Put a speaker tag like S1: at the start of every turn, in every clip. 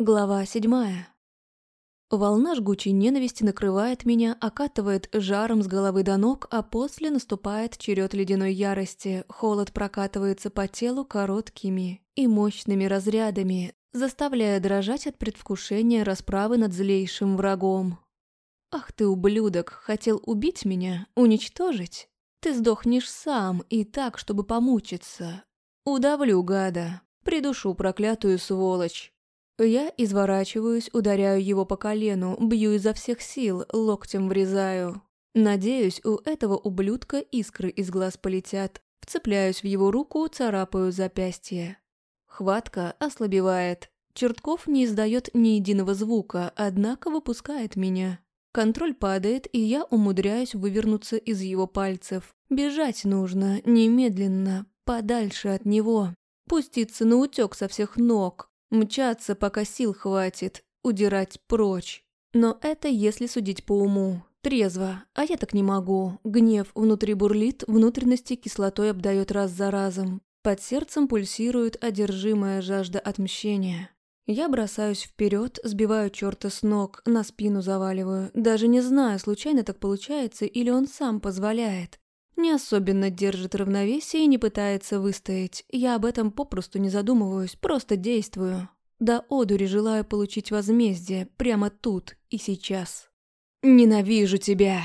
S1: Глава седьмая. Волна жгучей ненависти накрывает меня, окатывает жаром с головы до ног, а после наступает черед ледяной ярости. Холод прокатывается по телу короткими и мощными разрядами, заставляя дрожать от предвкушения расправы над злейшим врагом. «Ах ты, ублюдок, хотел убить меня? Уничтожить? Ты сдохнешь сам и так, чтобы помучиться. Удавлю, гада, придушу проклятую сволочь». Я изворачиваюсь, ударяю его по колену, бью изо всех сил, локтем врезаю. Надеюсь, у этого ублюдка искры из глаз полетят. Вцепляюсь в его руку, царапаю запястье. Хватка ослабевает. Чертков не издает ни единого звука, однако выпускает меня. Контроль падает, и я умудряюсь вывернуться из его пальцев. Бежать нужно, немедленно, подальше от него. Пуститься на утек со всех ног, Мчаться, пока сил хватит, удирать прочь. Но это если судить по уму. Трезво, а я так не могу. Гнев внутри бурлит, внутренности кислотой обдает раз за разом. Под сердцем пульсирует одержимая жажда отмщения. Я бросаюсь вперед, сбиваю черта с ног, на спину заваливаю. Даже не знаю, случайно так получается или он сам позволяет. Не особенно держит равновесие и не пытается выстоять. Я об этом попросту не задумываюсь, просто действую. Да одури желаю получить возмездие прямо тут и сейчас. «Ненавижу тебя!»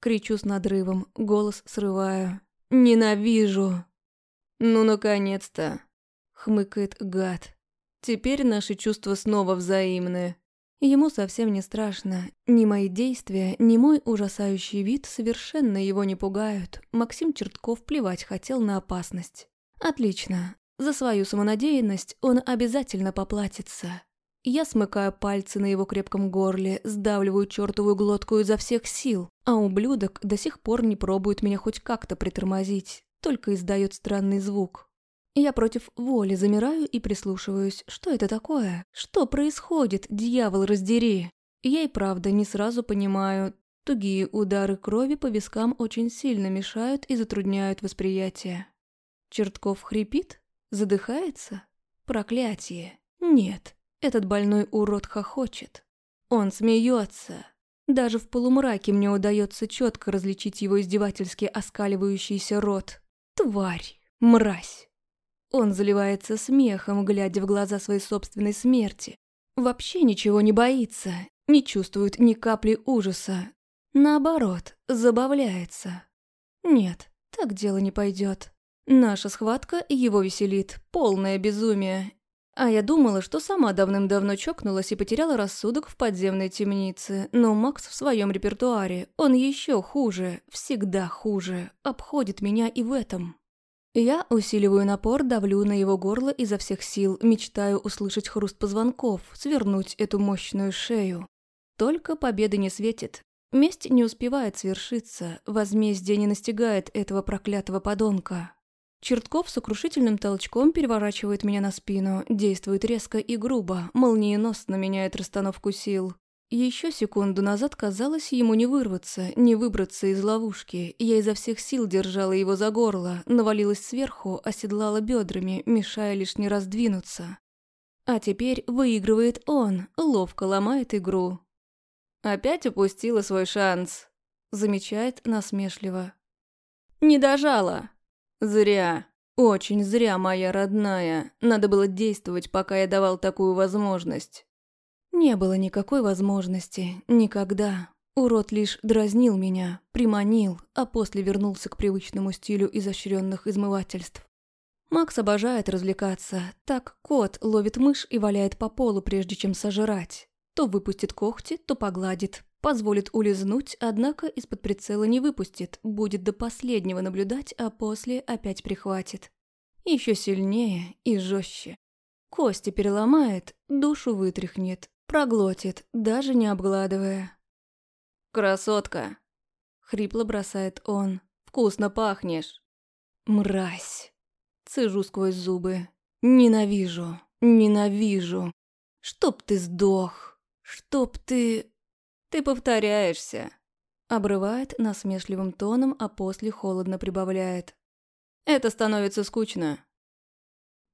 S1: Кричу с надрывом, голос срываю. «Ненавижу!» «Ну, наконец-то!» — хмыкает гад. «Теперь наши чувства снова взаимны. Ему совсем не страшно. Ни мои действия, ни мой ужасающий вид совершенно его не пугают. Максим Чертков плевать хотел на опасность. Отлично. За свою самонадеянность он обязательно поплатится. Я смыкаю пальцы на его крепком горле, сдавливаю чертовую глотку изо всех сил, а ублюдок до сих пор не пробует меня хоть как-то притормозить, только издает странный звук. Я против воли замираю и прислушиваюсь. Что это такое? Что происходит, дьявол раздери? Я и правда не сразу понимаю. Тугие удары крови по вискам очень сильно мешают и затрудняют восприятие. Чертков хрипит? Задыхается? Проклятие. Нет, этот больной урод хохочет. Он смеется. Даже в полумраке мне удается четко различить его издевательски оскаливающийся рот. Тварь, мразь. Он заливается смехом, глядя в глаза своей собственной смерти. Вообще ничего не боится, не чувствует ни капли ужаса. Наоборот, забавляется. Нет, так дело не пойдет. Наша схватка его веселит, полное безумие. А я думала, что сама давным-давно чокнулась и потеряла рассудок в подземной темнице. Но Макс в своем репертуаре, он еще хуже, всегда хуже, обходит меня и в этом. Я усиливаю напор, давлю на его горло изо всех сил, мечтаю услышать хруст позвонков, свернуть эту мощную шею. Только победы не светит. Месть не успевает свершиться, возмездие не настигает этого проклятого подонка. Чертков сокрушительным толчком переворачивает меня на спину, действует резко и грубо, молниеносно меняет расстановку сил. Еще секунду назад казалось ему не вырваться, не выбраться из ловушки. Я изо всех сил держала его за горло, навалилась сверху, оседлала бедрами, мешая лишь не раздвинуться. А теперь выигрывает он, ловко ломает игру. «Опять упустила свой шанс», — замечает насмешливо. «Не дожала». «Зря. Очень зря, моя родная. Надо было действовать, пока я давал такую возможность». Не было никакой возможности, никогда. Урод лишь дразнил меня, приманил, а после вернулся к привычному стилю изощренных измывательств. Макс обожает развлекаться. Так кот ловит мышь и валяет по полу, прежде чем сожрать. То выпустит когти, то погладит. Позволит улизнуть, однако из-под прицела не выпустит. Будет до последнего наблюдать, а после опять прихватит. Еще сильнее и жестче. Кости переломает, душу вытряхнет, Проглотит, даже не обгладывая. «Красотка!» — хрипло бросает он. «Вкусно пахнешь!» «Мразь!» — цежу сквозь зубы. «Ненавижу! Ненавижу! Чтоб ты сдох! Чтоб ты...» «Ты повторяешься!» Обрывает насмешливым тоном, а после холодно прибавляет. «Это становится скучно.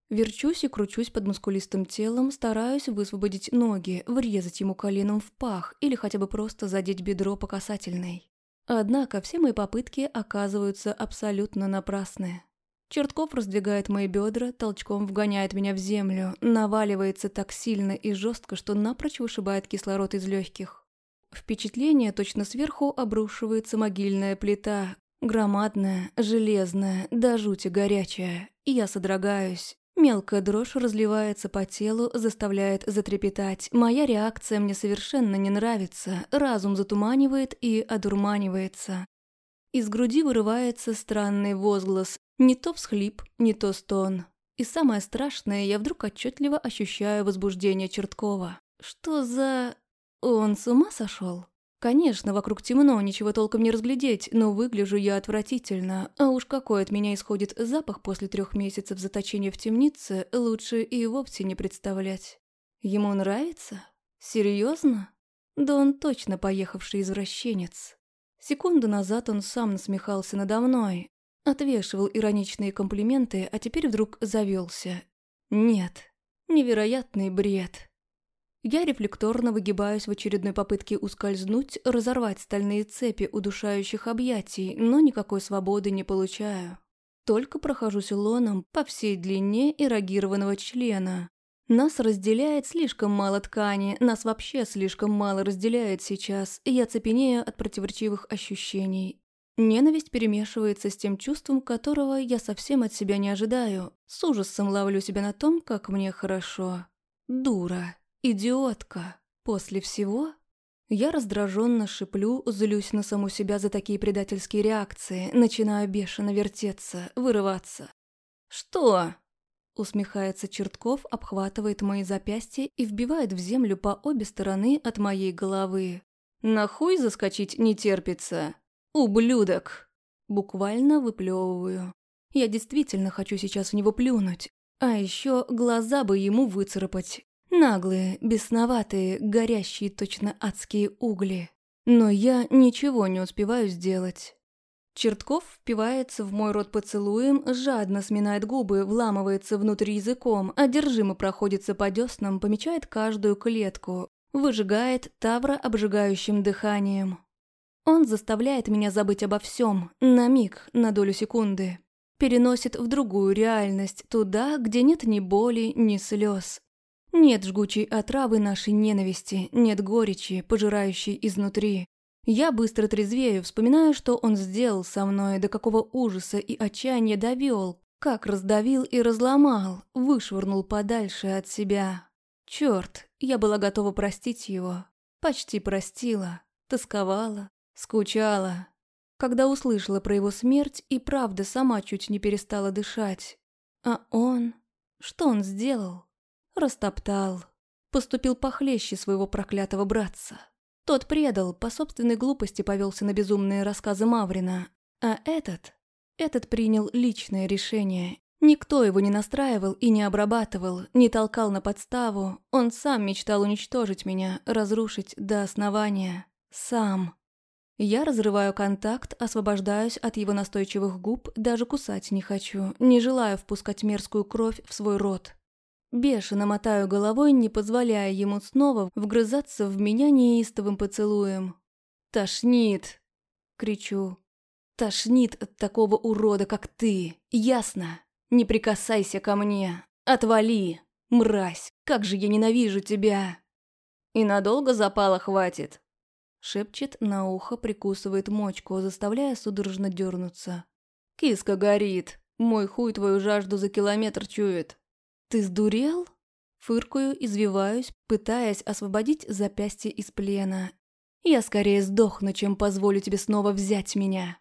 S1: Верчусь и кручусь под мускулистым телом, стараюсь высвободить ноги, врезать ему коленом в пах или хотя бы просто задеть бедро по касательной. Однако все мои попытки оказываются абсолютно напрасны. Чертков раздвигает мои бедра, толчком вгоняет меня в землю, наваливается так сильно и жестко, что напрочь вышибает кислород из легких. Впечатление точно сверху обрушивается могильная плита, громадная, железная, до жути горячая. Я содрогаюсь. Мелкая дрожь разливается по телу, заставляет затрепетать. Моя реакция мне совершенно не нравится, разум затуманивает и одурманивается. Из груди вырывается странный возглас, не то всхлип, не то стон. И самое страшное, я вдруг отчетливо ощущаю возбуждение Черткова. Что за... Он с ума сошел? Конечно, вокруг темно, ничего толком не разглядеть, но выгляжу я отвратительно. А уж какой от меня исходит запах после трех месяцев заточения в темнице, лучше и вовсе не представлять. Ему нравится? Серьезно? Да он точно поехавший извращенец. Секунду назад он сам насмехался надо мной, Отвешивал ироничные комплименты, а теперь вдруг завелся. Нет, невероятный бред. Я рефлекторно выгибаюсь в очередной попытке ускользнуть, разорвать стальные цепи удушающих объятий, но никакой свободы не получаю. Только прохожусь лоном по всей длине эрогированного члена. Нас разделяет слишком мало ткани, нас вообще слишком мало разделяет сейчас, и я цепенею от противоречивых ощущений. Ненависть перемешивается с тем чувством, которого я совсем от себя не ожидаю. С ужасом ловлю себя на том, как мне хорошо. Дура. Идиотка. После всего... Я раздраженно шиплю, злюсь на саму себя за такие предательские реакции, начинаю бешено вертеться, вырываться. «Что?» Усмехается Чертков, обхватывает мои запястья и вбивает в землю по обе стороны от моей головы. «На хуй заскочить не терпится?» «Ублюдок!» Буквально выплевываю. Я действительно хочу сейчас в него плюнуть. А еще глаза бы ему выцарапать. Наглые, бесноватые, горящие точно адские угли. Но я ничего не успеваю сделать. Чертков впивается в мой рот поцелуем, жадно сминает губы, вламывается внутрь языком, одержимо проходится по деснам, помечает каждую клетку, выжигает тавро обжигающим дыханием. Он заставляет меня забыть обо всем, на миг, на долю секунды. Переносит в другую реальность, туда, где нет ни боли, ни слез. Нет жгучей отравы нашей ненависти, нет горечи, пожирающей изнутри. Я быстро трезвею, вспоминаю, что он сделал со мной, до какого ужаса и отчаяния довел, как раздавил и разломал, вышвырнул подальше от себя. Черт, я была готова простить его. Почти простила, тосковала, Скучала. Когда услышала про его смерть и правда сама чуть не перестала дышать. А он... Что он сделал? Растоптал. Поступил похлеще своего проклятого братца. Тот предал, по собственной глупости повелся на безумные рассказы Маврина. А этот... Этот принял личное решение. Никто его не настраивал и не обрабатывал, не толкал на подставу. Он сам мечтал уничтожить меня, разрушить до основания. Сам. Я разрываю контакт, освобождаюсь от его настойчивых губ, даже кусать не хочу, не желаю впускать мерзкую кровь в свой рот. Бешено мотаю головой, не позволяя ему снова вгрызаться в меня неистовым поцелуем. «Тошнит!» — кричу. «Тошнит от такого урода, как ты! Ясно? Не прикасайся ко мне! Отвали! Мразь! Как же я ненавижу тебя!» «И надолго запала хватит?» Шепчет на ухо, прикусывает мочку, заставляя судорожно дернуться. «Киска горит! Мой хуй твою жажду за километр чует!» «Ты сдурел?» Фыркаю, извиваюсь, пытаясь освободить запястье из плена. «Я скорее сдохну, чем позволю тебе снова взять меня!»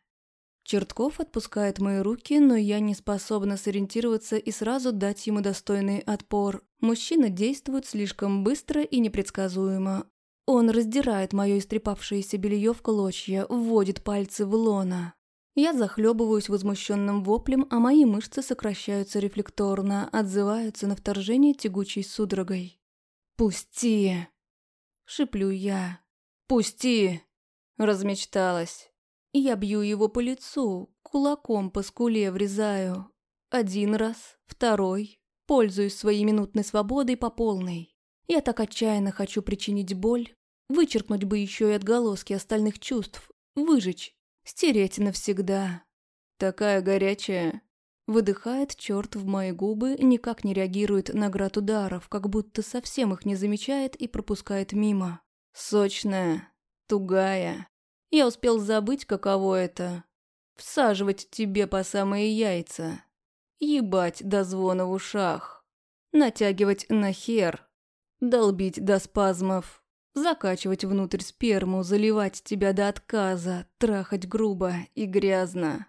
S1: Чертков отпускает мои руки, но я не способна сориентироваться и сразу дать ему достойный отпор. Мужчина действует слишком быстро и непредсказуемо. Он раздирает мое истрепавшееся белье в клочья, вводит пальцы в лона. Я захлебываюсь возмущенным воплем, а мои мышцы сокращаются рефлекторно, отзываются на вторжение тягучей судорогой. «Пусти!» — шиплю я. «Пусти!» — размечталась. Я бью его по лицу, кулаком по скуле врезаю. Один раз, второй, Пользуюсь своей минутной свободой по полной. Я так отчаянно хочу причинить боль, вычеркнуть бы еще и отголоски остальных чувств, выжечь, стереть навсегда. Такая горячая. Выдыхает черт в мои губы, никак не реагирует на град ударов, как будто совсем их не замечает и пропускает мимо. Сочная, тугая. Я успел забыть, каково это. Всаживать тебе по самые яйца. Ебать до звона в ушах. Натягивать на хер. Долбить до спазмов. Закачивать внутрь сперму, заливать тебя до отказа, трахать грубо и грязно.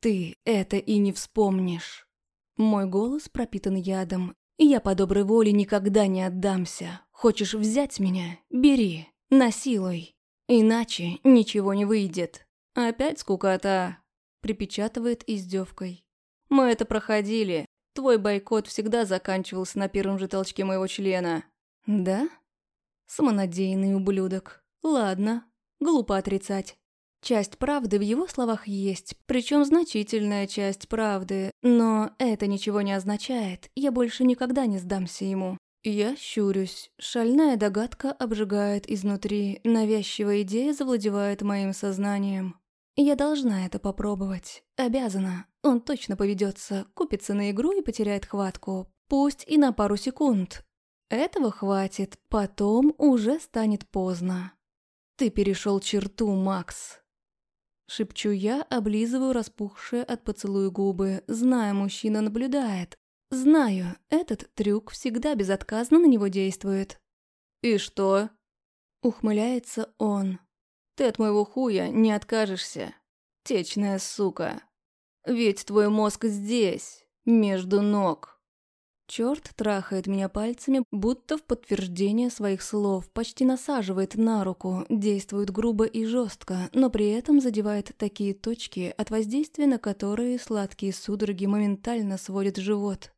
S1: Ты это и не вспомнишь. Мой голос пропитан ядом, и я по доброй воле никогда не отдамся. Хочешь взять меня? Бери, насилуй. Иначе ничего не выйдет. Опять скукота, припечатывает издевкой. Мы это проходили. Твой бойкот всегда заканчивался на первом же толчке моего члена. Да? Самонадеянный ублюдок. Ладно, глупо отрицать. Часть правды в его словах есть, причем значительная часть правды, но это ничего не означает, я больше никогда не сдамся ему. Я щурюсь, шальная догадка обжигает изнутри, навязчивая идея завладевает моим сознанием. Я должна это попробовать, обязана. Он точно поведется, купится на игру и потеряет хватку, пусть и на пару секунд. Этого хватит, потом уже станет поздно. Ты перешел черту, Макс. Шепчу я, облизываю распухшие от поцелуя губы, зная, мужчина наблюдает. Знаю, этот трюк всегда безотказно на него действует. «И что?» Ухмыляется он. «Ты от моего хуя не откажешься, течная сука. Ведь твой мозг здесь, между ног». Черт трахает меня пальцами, будто в подтверждение своих слов, почти насаживает на руку, действует грубо и жестко, но при этом задевает такие точки, от воздействия на которые сладкие судороги моментально сводят живот.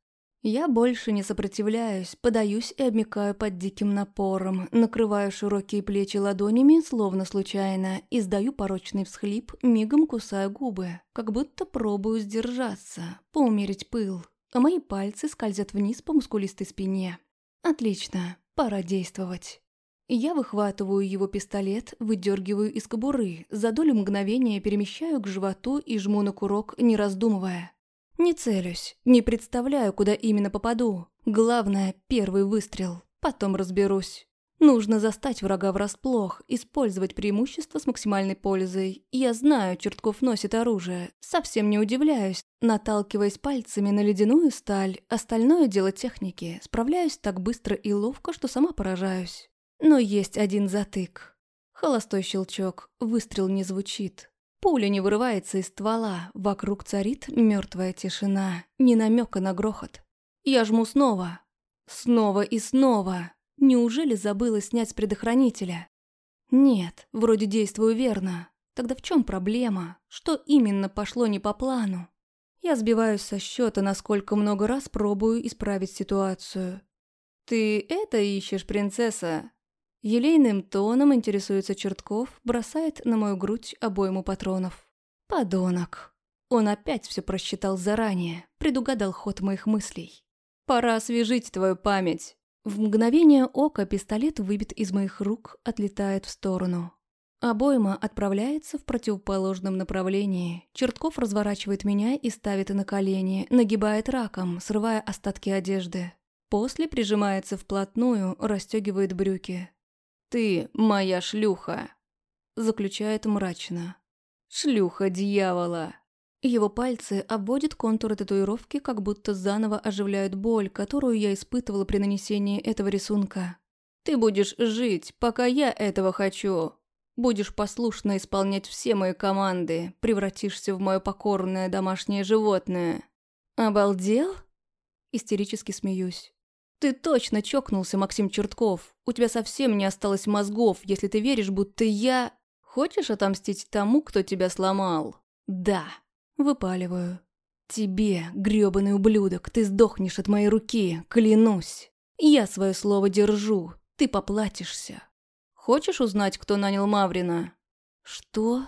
S1: Я больше не сопротивляюсь, подаюсь и обмикаю под диким напором, накрываю широкие плечи ладонями, словно случайно, издаю порочный всхлип, мигом кусаю губы, как будто пробую сдержаться, поумерить пыл мои пальцы скользят вниз по мускулистой спине. Отлично, пора действовать. Я выхватываю его пистолет, выдергиваю из кобуры, за долю мгновения перемещаю к животу и жму на курок, не раздумывая. Не целюсь, не представляю, куда именно попаду. Главное, первый выстрел, потом разберусь. Нужно застать врага врасплох, использовать преимущество с максимальной пользой. Я знаю, Чертков носит оружие. Совсем не удивляюсь, наталкиваясь пальцами на ледяную сталь. Остальное дело техники. Справляюсь так быстро и ловко, что сама поражаюсь. Но есть один затык. Холостой щелчок, выстрел не звучит. Пуля не вырывается из ствола, вокруг царит мертвая тишина, ни намека на грохот. Я жму снова, снова и снова. Неужели забыла снять с предохранителя? Нет, вроде действую верно. Тогда в чем проблема? Что именно пошло не по плану? Я сбиваюсь со счета, насколько много раз пробую исправить ситуацию. «Ты это ищешь, принцесса?» Елейным тоном интересуется Чертков, бросает на мою грудь обойму патронов. «Подонок!» Он опять все просчитал заранее, предугадал ход моих мыслей. «Пора освежить твою память. В мгновение ока пистолет выбит из моих рук, отлетает в сторону. Обойма отправляется в противоположном направлении. Чертков разворачивает меня и ставит на колени, нагибает раком, срывая остатки одежды. После прижимается вплотную, расстегивает брюки. «Ты моя шлюха», — заключает мрачно. «Шлюха дьявола». Его пальцы обводят контуры татуировки, как будто заново оживляют боль, которую я испытывала при нанесении этого рисунка. «Ты будешь жить, пока я этого хочу. Будешь послушно исполнять все мои команды, превратишься в мое покорное домашнее животное». «Обалдел?» Истерически смеюсь. «Ты точно чокнулся, Максим Чертков. У тебя совсем не осталось мозгов, если ты веришь, будто я... Хочешь отомстить тому, кто тебя сломал?» «Да». Выпаливаю. «Тебе, грёбаный ублюдок, ты сдохнешь от моей руки, клянусь. Я свое слово держу, ты поплатишься. Хочешь узнать, кто нанял Маврина?» «Что?»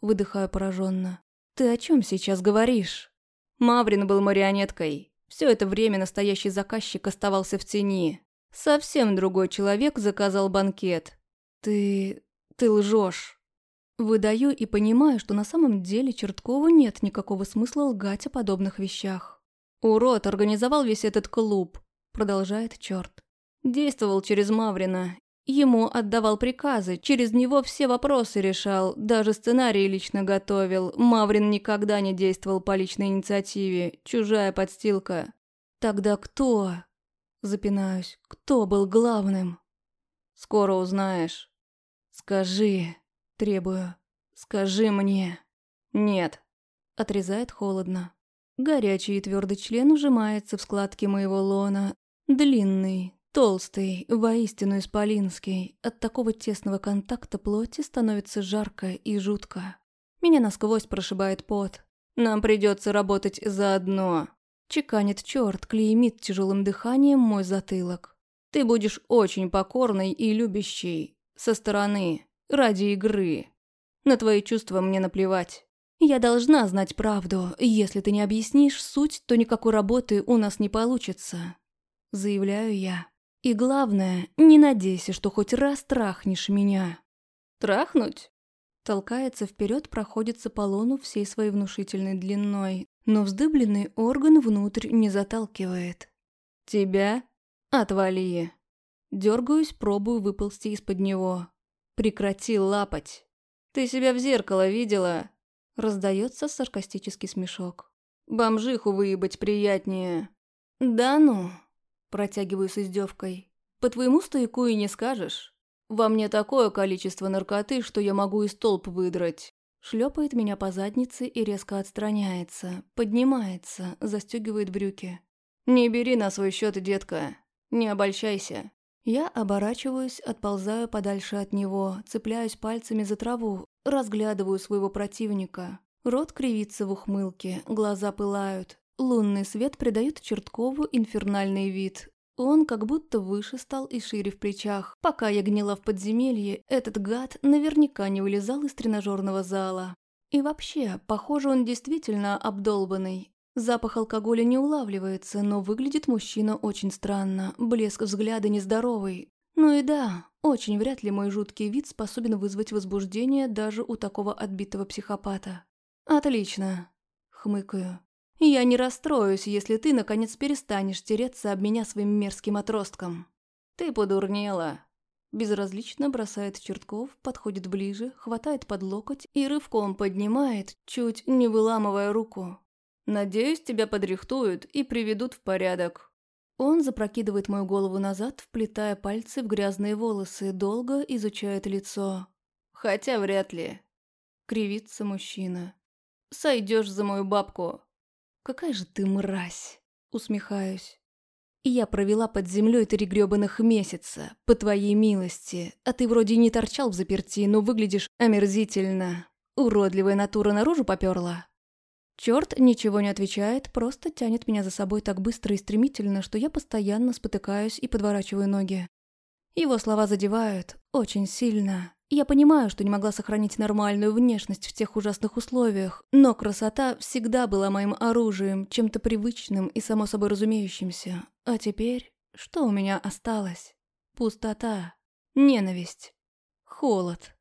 S1: Выдыхаю пораженно. «Ты о чем сейчас говоришь?» Маврин был марионеткой. Все это время настоящий заказчик оставался в тени. Совсем другой человек заказал банкет. Ты... ты лжешь. Выдаю и понимаю, что на самом деле Черткову нет никакого смысла лгать о подобных вещах. Урод организовал весь этот клуб, продолжает черт. Действовал через Маврина. Ему отдавал приказы, через него все вопросы решал, даже сценарий лично готовил. Маврин никогда не действовал по личной инициативе, чужая подстилка. Тогда кто? Запинаюсь. Кто был главным? Скоро узнаешь. Скажи, требую. Скажи мне. Нет. Отрезает холодно. Горячий и твердый член ужимается в складки моего лона. Длинный, толстый, воистину исполинский. От такого тесного контакта плоти становится жарко и жутко. Меня насквозь прошибает пот. Нам придется работать заодно. Чеканит черт, клеймит тяжелым дыханием мой затылок. Ты будешь очень покорной и любящей. Со стороны. Ради игры. На твои чувства мне наплевать. Я должна знать правду. Если ты не объяснишь суть, то никакой работы у нас не получится. Заявляю я. И главное, не надейся, что хоть раз трахнешь меня. Трахнуть? Толкается вперед, проходится по лону всей своей внушительной длиной, но вздыбленный орган внутрь не заталкивает. Тебя? Отвали. Дергаюсь, пробую выползти из-под него. Прекрати лапать. Ты себя в зеркало видела? Раздается саркастический смешок. Бомжиху выебать приятнее. Да ну. Протягиваю с издевкой. По твоему стояку и не скажешь. Во мне такое количество наркоты, что я могу и столб выдрать. Шлепает меня по заднице и резко отстраняется, поднимается, застегивает брюки. «Не бери на свой счет, детка. Не обольщайся». Я оборачиваюсь, отползаю подальше от него, цепляюсь пальцами за траву, разглядываю своего противника. Рот кривится в ухмылке, глаза пылают. Лунный свет придает Черткову инфернальный вид, он как будто выше стал и шире в плечах. Пока я гнила в подземелье, этот гад наверняка не вылезал из тренажерного зала. И вообще, похоже, он действительно обдолбанный. Запах алкоголя не улавливается, но выглядит мужчина очень странно, блеск взгляда нездоровый. Ну и да, очень вряд ли мой жуткий вид способен вызвать возбуждение даже у такого отбитого психопата. «Отлично», — хмыкаю. Я не расстроюсь, если ты, наконец, перестанешь тереться об меня своим мерзким отростком. Ты подурнела. Безразлично бросает Чертков, подходит ближе, хватает под локоть и рывком поднимает, чуть не выламывая руку. Надеюсь, тебя подрихтуют и приведут в порядок. Он запрокидывает мою голову назад, вплетая пальцы в грязные волосы, долго изучает лицо. Хотя вряд ли. Кривится мужчина. Сойдешь за мою бабку. «Какая же ты мразь!» Усмехаюсь. «Я провела под землей три грёбаных месяца, по твоей милости, а ты вроде не торчал в заперти, но выглядишь омерзительно. Уродливая натура наружу попёрла». Чёрт ничего не отвечает, просто тянет меня за собой так быстро и стремительно, что я постоянно спотыкаюсь и подворачиваю ноги. Его слова задевают очень сильно. Я понимаю, что не могла сохранить нормальную внешность в тех ужасных условиях, но красота всегда была моим оружием, чем-то привычным и само собой разумеющимся. А теперь что у меня осталось? Пустота, ненависть, холод.